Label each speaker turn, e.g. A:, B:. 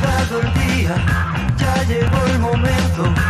A: llegado el día, ya llegó el momento.